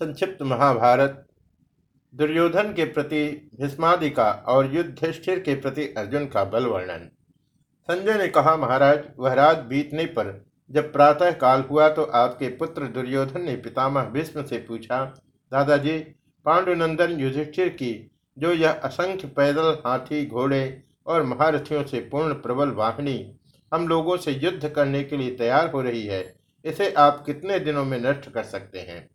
संक्षिप्त महाभारत। दुर्योधन के प्रति भीष्मादि का और युद्धिष्ठिर के प्रति अर्जुन का बल वर्णन। संजय ने कहा, महाराज, वह रात बीतने पर जब प्रातः काल हुआ तो आपके पुत्र दुर्योधन ने पितामह भीष्म से पूछा, दादाजी, पांडुनंदन युधिष्ठिर की जो यह असंख्य पैदल हाथी, घोड़े और महारथियों से पूर्ण प्रबल वाहिनी हम लोगों से युद्ध करने के लिए तैयार हो रही है, इसे आप कितने दिनों में नष्ट कर सकते हैं?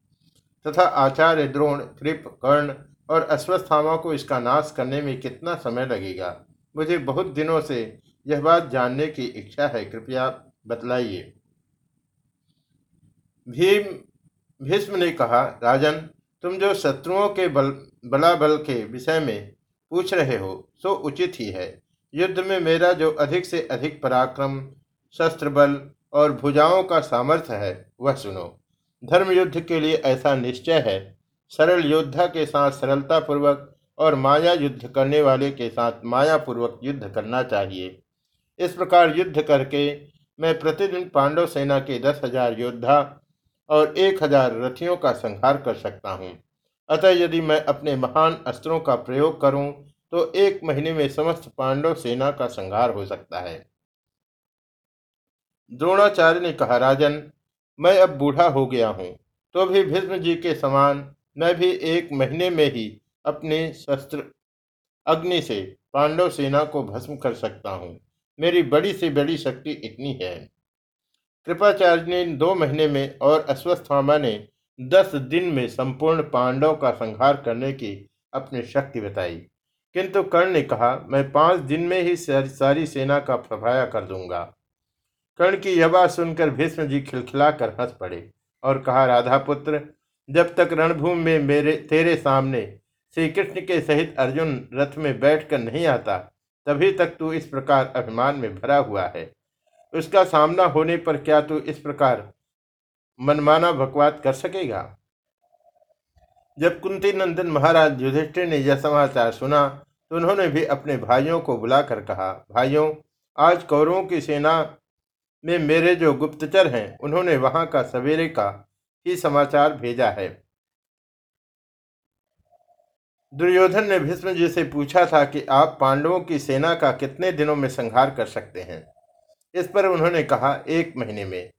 तथा आचार्य द्रोण, कृप, कर्ण और अश्वस्थामा को इसका नाश करने में कितना समय लगेगा? मुझे बहुत दिनों से यह बात जानने की इच्छा है, कृपया बतलाइए। भीम, भीष्म ने कहा, राजन, तुम जो शत्रुओं के बल, बलाबल के विषय में पूछ रहे हो, सो उचित ही है। युद्ध में मेरा जो अधिक से अधिक पराक्रम शस्त्र बल और भुजाओं का सामर्थ्य है, वह सुनो। धर्म युद्ध के लिए ऐसा निश्चय है। सरल योद्धा के साथ सरलता पूर्वक और माया युद्ध करने वाले के साथ माया पूर्वक युद्ध करना चाहिए। इस प्रकार युद्ध करके मैं प्रतिदिन पांडव सेना के दस हज़ार योद्धा और एक हज़ार रथियों का संहार कर सकता हूँ। अतः यदि मैं अपने महान अस्त्रों का प्रयोग करूँ तो एक महीने में समस्त पांडव सेना का संहार हो सकता है। द्रोणाचार्य ने कहा, राजन मैं अब बूढ़ा हो गया हूँ। तो भी भीष्म जी के समान मैं भी एक महीने में ही अपने शस्त्र, अग्नि से पांडव सेना को भस्म कर सकता हूँ। मेरी बड़ी से बड़ी शक्ति इतनी है। कृपाचार्य ने दो महीने में और अश्वस्थामा ने दस दिन में संपूर्ण पांडव का संहार करने की अपनी शक्ति बताई। किंतु कर्ण ने कहा, मैं पाँच दिन में ही सारी सेना का प्रभाया कर दूँगा। कर्ण की यह बात सुनकर भीष्म जी खिलखिला कर हंस पड़े और कहा राधा पुत्र जब तक रणभूमि में मेरे, तेरे सामने श्री कृष्ण के सहित अर्जुन रथ में बैठकर नहीं आता, तभी तक तू इस प्रकार अभिमान में भरा हुआ है। उसका सामना होने पर क्या तू इस प्रकार मनमाना भकवात कर सकेगा? जब कुंती नंदन महाराज युधिष्ठिर ने यह समाचार सुना तो उन्होंने भी अपने भाइयों को बुलाकर कहा, भाइयों, आज कौरवों की सेना में मेरे जो गुप्तचर हैं, उन्होंने वहाँ का सवेरे का ही समाचार भेजा है। दुर्योधन ने भीष्म जी से पूछा था कि आप पांडवों की सेना का कितने दिनों में संहार कर सकते हैं? इस पर उन्होंने कहा, एक महीने में।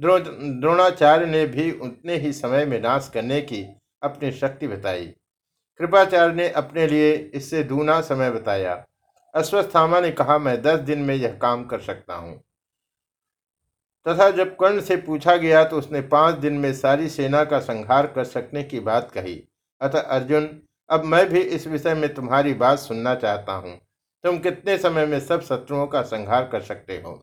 द्रोणाचार्य ने भी उतने ही समय में नाश करने की अपनी शक्ति बताई। कृपाचार्य ने अपने लिए इससे दूना समय बताया। अश्वस्थामा ने कहा, मैं दस दिन में यह काम कर सकता हूँ। तथा जब कर्ण से पूछा गया तो उसने पाँच दिन में सारी सेना का संहार कर सकने की बात कही। अतः अर्जुन, अब मैं भी इस विषय में तुम्हारी बात सुनना चाहता हूँ। तुम कितने समय में सब शत्रुओं का संहार कर सकते हो?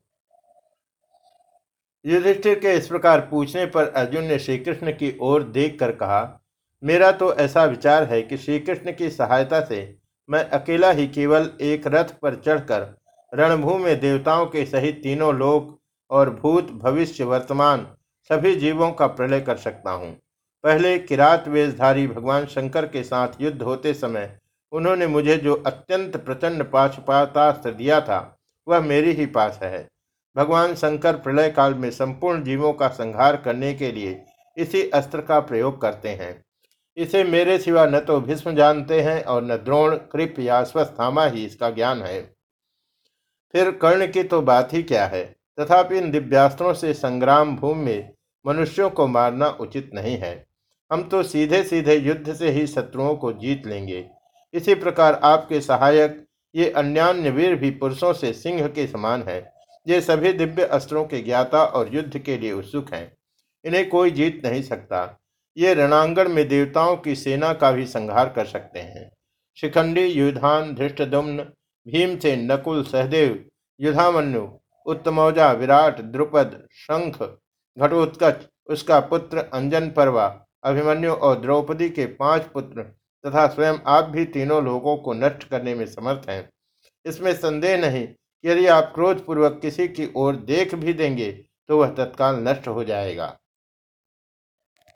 युधिष्ठिर के इस प्रकार पूछने पर अर्जुन ने श्री कृष्ण की ओर देख कर कहा, मेरा तो ऐसा विचार है कि श्री कृष्ण की सहायता से मैं अकेला ही केवल एक रथ पर चढ़कर रणभूमि में देवताओं के सहित तीनों लोग और भूत भविष्य वर्तमान सभी जीवों का प्रलय कर सकता हूँ। पहले किरात वेशधारी भगवान शंकर के साथ युद्ध होते समय उन्होंने मुझे जो अत्यंत प्रचंड पाशुपातास्त्र दिया था, वह मेरे ही पास है। भगवान शंकर प्रलय काल में संपूर्ण जीवों का संहार करने के लिए इसी अस्त्र का प्रयोग करते हैं। इसे मेरे सिवा न तो भीष्म जानते हैं और न द्रोण, कृप या स्वस्थामा ही इसका ज्ञान है। फिर कर्ण की तो बात ही क्या है? तथापि इन दिव्यास्त्रों से संग्राम भूमि में मनुष्यों को मारना उचित नहीं है। हम तो सीधे सीधे युद्ध से ही शत्रुओं को जीत लेंगे। इसी प्रकार आपके सहायक, ये अन्यान्य वीर भी पुरुषों से सिंह के समान है। ये सभी दिव्य अस्त्रों के ज्ञाता और युद्ध के लिए उत्सुक हैं। इन्हें कोई जीत नहीं सकता। ये रणांगण में देवताओं की सेना का भी संहार कर सकते हैं। शिखंडी युधान धृष्टदुम्न भीमसेन, नकुल, सहदेव, युधामन्यु उत्तमौजा विराट द्रुपद शंख घटोत्क उसका पुत्र अंजन परवा, अभिमन्यु और द्रौपदी के पाँच पुत्र तथा स्वयं आप भी तीनों लोगों को नष्ट करने में समर्थ हैं। इसमें संदेह नहीं कि यदि आप क्रोधपूर्वक किसी की ओर देख भी देंगे तो वह तत्काल नष्ट हो जाएगा।